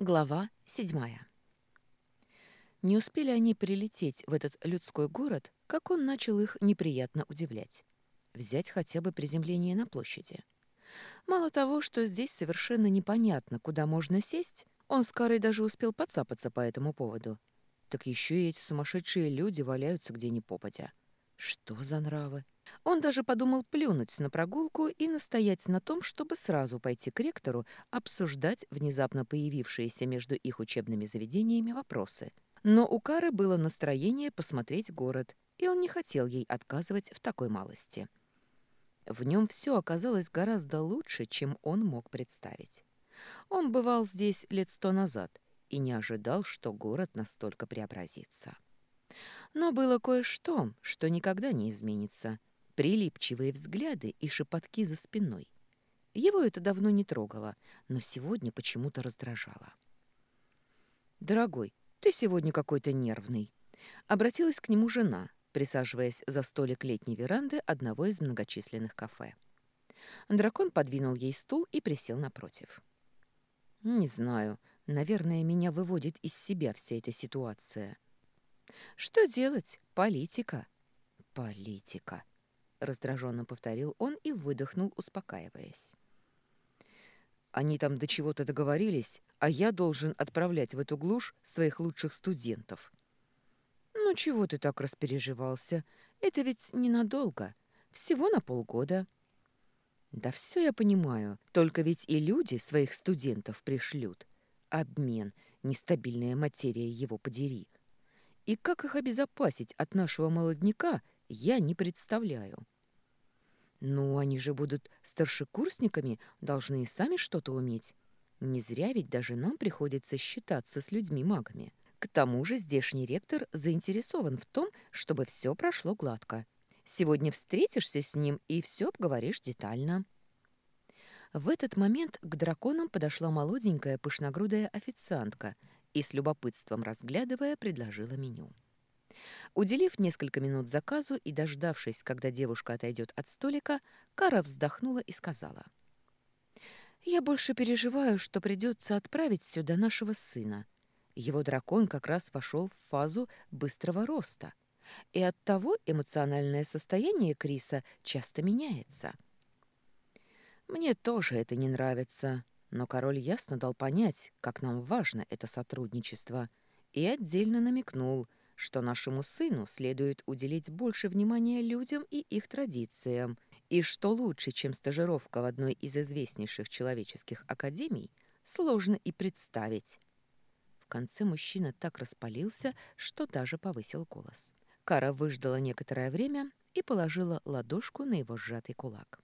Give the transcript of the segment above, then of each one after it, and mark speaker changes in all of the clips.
Speaker 1: Глава седьмая. Не успели они прилететь в этот людской город, как он начал их неприятно удивлять. Взять хотя бы приземление на площади. Мало того, что здесь совершенно непонятно, куда можно сесть, он с Карой даже успел подцапаться по этому поводу. Так еще и эти сумасшедшие люди валяются где ни попадя. Что за нравы? Он даже подумал плюнуть на прогулку и настоять на том, чтобы сразу пойти к ректору обсуждать внезапно появившиеся между их учебными заведениями вопросы. Но у Кары было настроение посмотреть город, и он не хотел ей отказывать в такой малости. В нем все оказалось гораздо лучше, чем он мог представить. Он бывал здесь лет сто назад и не ожидал, что город настолько преобразится. Но было кое-что, что никогда не изменится. Прилипчивые взгляды и шепотки за спиной. Его это давно не трогало, но сегодня почему-то раздражало. «Дорогой, ты сегодня какой-то нервный», — обратилась к нему жена, присаживаясь за столик летней веранды одного из многочисленных кафе. Дракон подвинул ей стул и присел напротив. «Не знаю. Наверное, меня выводит из себя вся эта ситуация. Что делать? Политика. Политика, раздраженно повторил он и выдохнул, успокаиваясь. Они там до чего-то договорились, а я должен отправлять в эту глушь своих лучших студентов. Ну чего ты так распереживался? Это ведь ненадолго, всего на полгода. Да все я понимаю, только ведь и люди своих студентов пришлют. Обмен, нестабильная материя его подери. И как их обезопасить от нашего молодняка, я не представляю. Ну, они же будут старшекурсниками, должны и сами что-то уметь. Не зря ведь даже нам приходится считаться с людьми-магами. К тому же здешний ректор заинтересован в том, чтобы все прошло гладко. Сегодня встретишься с ним и все обговоришь детально. В этот момент к драконам подошла молоденькая пышногрудая официантка и с любопытством разглядывая, предложила меню. Уделив несколько минут заказу и дождавшись, когда девушка отойдет от столика, Кара вздохнула и сказала. «Я больше переживаю, что придется отправить сюда нашего сына. Его дракон как раз вошел в фазу быстрого роста, и оттого эмоциональное состояние Криса часто меняется». «Мне тоже это не нравится», но король ясно дал понять, как нам важно это сотрудничество, и отдельно намекнул, что нашему сыну следует уделить больше внимания людям и их традициям, и что лучше, чем стажировка в одной из известнейших человеческих академий, сложно и представить. В конце мужчина так распалился, что даже повысил голос. Кара выждала некоторое время и положила ладошку на его сжатый кулак.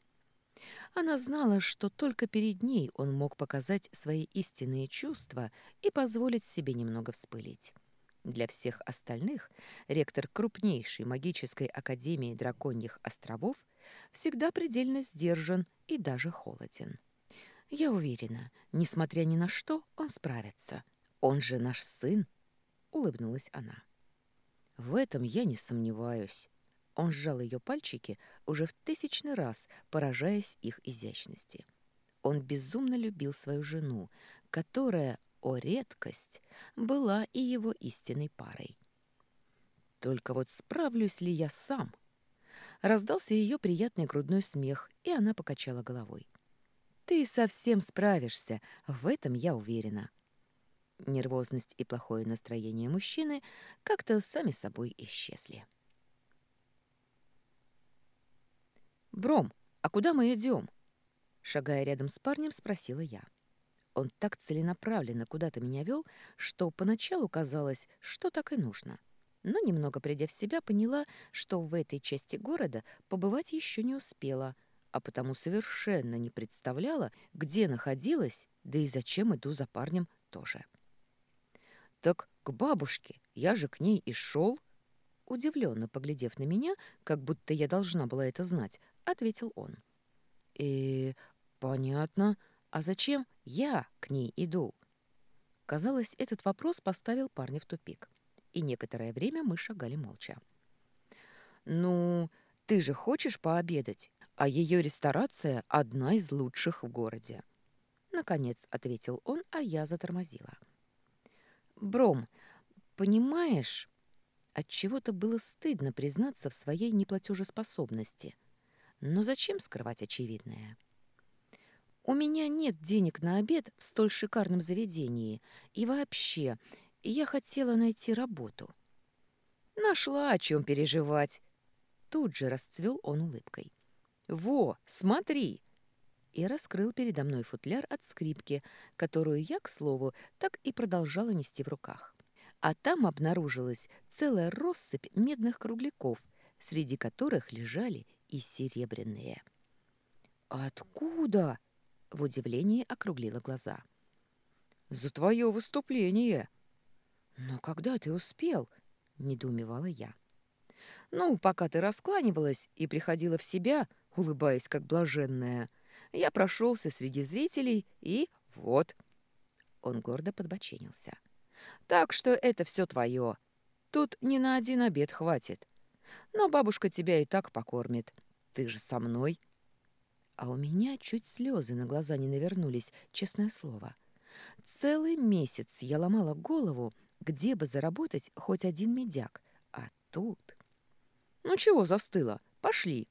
Speaker 1: Она знала, что только перед ней он мог показать свои истинные чувства и позволить себе немного вспылить. Для всех остальных ректор крупнейшей магической академии драконьих островов всегда предельно сдержан и даже холоден. Я уверена, несмотря ни на что, он справится. Он же наш сын, улыбнулась она. В этом я не сомневаюсь. Он сжал ее пальчики уже в тысячный раз, поражаясь их изящности. Он безумно любил свою жену, которая, о редкость, была и его истинной парой. Только вот справлюсь ли я сам? Раздался ее приятный грудной смех, и она покачала головой. Ты совсем справишься, в этом я уверена. Нервозность и плохое настроение мужчины как-то сами собой исчезли. «Бром, а куда мы идем?» Шагая рядом с парнем, спросила я. Он так целенаправленно куда-то меня вел, что поначалу казалось, что так и нужно. Но немного придя в себя, поняла, что в этой части города побывать еще не успела, а потому совершенно не представляла, где находилась, да и зачем иду за парнем тоже. «Так к бабушке, я же к ней и шел», Удивленно поглядев на меня, как будто я должна была это знать, — ответил он. «И «Э, понятно. А зачем я к ней иду?» Казалось, этот вопрос поставил парня в тупик. И некоторое время мы шагали молча. «Ну, ты же хочешь пообедать, а ее ресторация одна из лучших в городе». Наконец ответил он, а я затормозила. Бром, понимаешь, от чего-то было стыдно признаться в своей неплатежеспособности. Но зачем скрывать очевидное? У меня нет денег на обед в столь шикарном заведении, и вообще, я хотела найти работу. Нашла о чем переживать. Тут же расцвел он улыбкой. Во, смотри! И раскрыл передо мной футляр от скрипки, которую я, к слову, так и продолжала нести в руках а там обнаружилась целая россыпь медных кругляков, среди которых лежали и серебряные. «Откуда?» — в удивлении округлила глаза. «За твое выступление!» «Но когда ты успел?» — недоумевала я. «Ну, пока ты раскланивалась и приходила в себя, улыбаясь как блаженная, я прошелся среди зрителей и вот...» Он гордо подбоченился. Так что это все твое. Тут ни на один обед хватит. Но бабушка тебя и так покормит. Ты же со мной. А у меня чуть слезы на глаза не навернулись, честное слово. Целый месяц я ломала голову, где бы заработать хоть один медяк. А тут... Ну чего застыла? Пошли.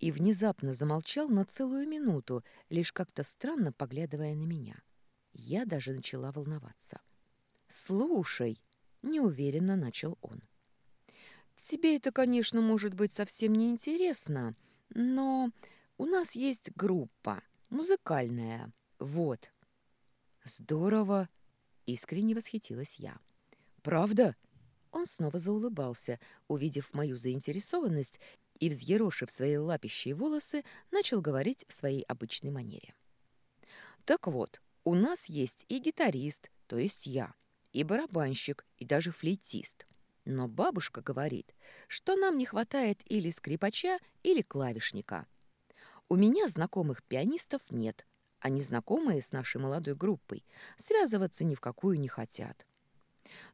Speaker 1: И внезапно замолчал на целую минуту, лишь как-то странно поглядывая на меня. Я даже начала волноваться. «Слушай», — неуверенно начал он. «Тебе это, конечно, может быть совсем не интересно, но у нас есть группа, музыкальная, вот». «Здорово!» — искренне восхитилась я. «Правда?» Он снова заулыбался, увидев мою заинтересованность и, взъерошив свои лапищие волосы, начал говорить в своей обычной манере. «Так вот, у нас есть и гитарист, то есть я, и барабанщик, и даже флейтист. Но бабушка говорит, что нам не хватает или скрипача, или клавишника. У меня знакомых пианистов нет, а незнакомые с нашей молодой группой связываться ни в какую не хотят.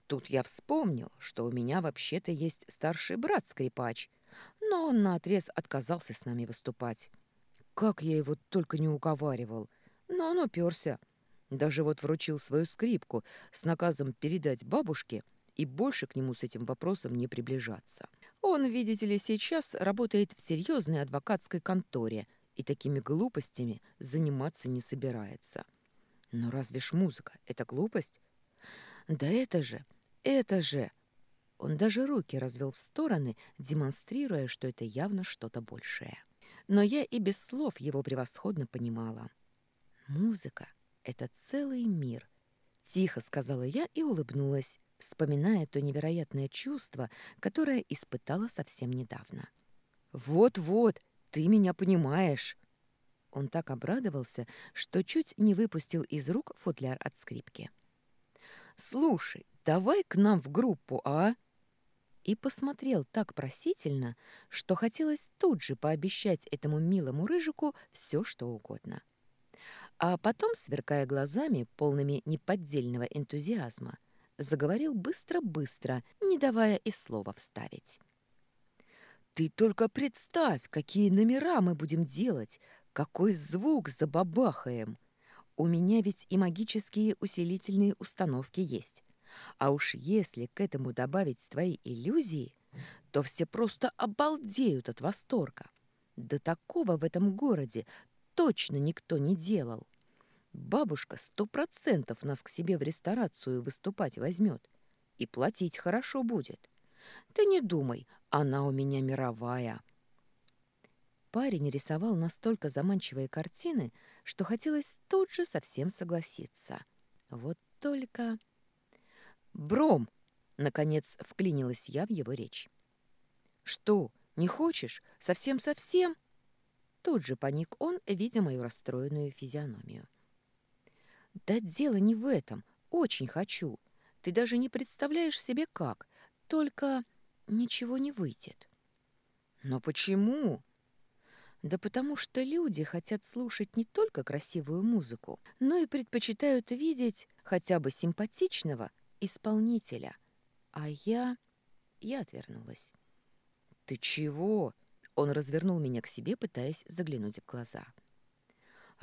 Speaker 1: Тут я вспомнил, что у меня вообще-то есть старший брат-скрипач, но он наотрез отказался с нами выступать. Как я его только не уговаривал, но он уперся — даже вот вручил свою скрипку с наказом передать бабушке и больше к нему с этим вопросом не приближаться. Он, видите ли, сейчас работает в серьезной адвокатской конторе и такими глупостями заниматься не собирается. Но разве ж музыка — это глупость? Да это же, это же... Он даже руки развел в стороны, демонстрируя, что это явно что-то большее. Но я и без слов его превосходно понимала. Музыка это целый мир. Тихо сказала я и улыбнулась, вспоминая то невероятное чувство, которое испытала совсем недавно. «Вот-вот, ты меня понимаешь!» Он так обрадовался, что чуть не выпустил из рук футляр от скрипки. «Слушай, давай к нам в группу, а?» И посмотрел так просительно, что хотелось тут же пообещать этому милому рыжику все, что угодно. — а потом, сверкая глазами, полными неподдельного энтузиазма, заговорил быстро-быстро, не давая и слова вставить. «Ты только представь, какие номера мы будем делать, какой звук забабахаем! У меня ведь и магические усилительные установки есть. А уж если к этому добавить твои иллюзии, то все просто обалдеют от восторга. До такого в этом городе точно никто не делал. Бабушка сто процентов нас к себе в ресторацию выступать возьмет. И платить хорошо будет. Ты не думай, она у меня мировая. Парень рисовал настолько заманчивые картины, что хотелось тут же совсем согласиться. Вот только... «Бром!» — наконец вклинилась я в его речь. «Что, не хочешь? Совсем-совсем?» Тут же паник он, видя мою расстроенную физиономию. «Да дело не в этом. Очень хочу. Ты даже не представляешь себе как. Только ничего не выйдет». «Но почему?» Да потому что люди хотят слушать не только красивую музыку, но и предпочитают видеть хотя бы симпатичного исполнителя. А я... Я отвернулась. «Ты чего?» Он развернул меня к себе, пытаясь заглянуть в глаза.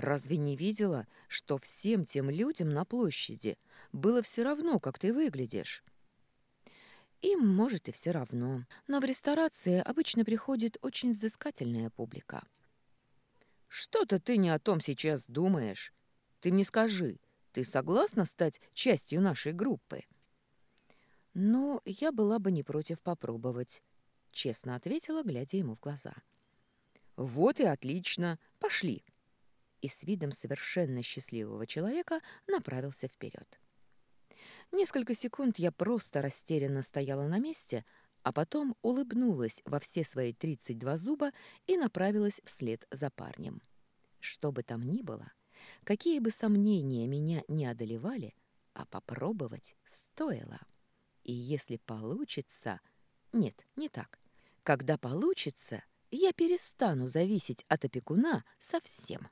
Speaker 1: Разве не видела, что всем тем людям на площади было все равно, как ты выглядишь? Им, может, и все равно, но в ресторации обычно приходит очень взыскательная публика. Что-то ты не о том сейчас думаешь. Ты мне скажи, ты согласна стать частью нашей группы? Ну, я была бы не против попробовать, честно ответила, глядя ему в глаза. Вот и отлично. Пошли. И с видом совершенно счастливого человека направился вперед. Несколько секунд я просто растерянно стояла на месте, а потом улыбнулась во все свои 32 зуба и направилась вслед за парнем. Что бы там ни было, какие бы сомнения меня не одолевали, а попробовать стоило. И если получится... Нет, не так. Когда получится, я перестану зависеть от опекуна совсем.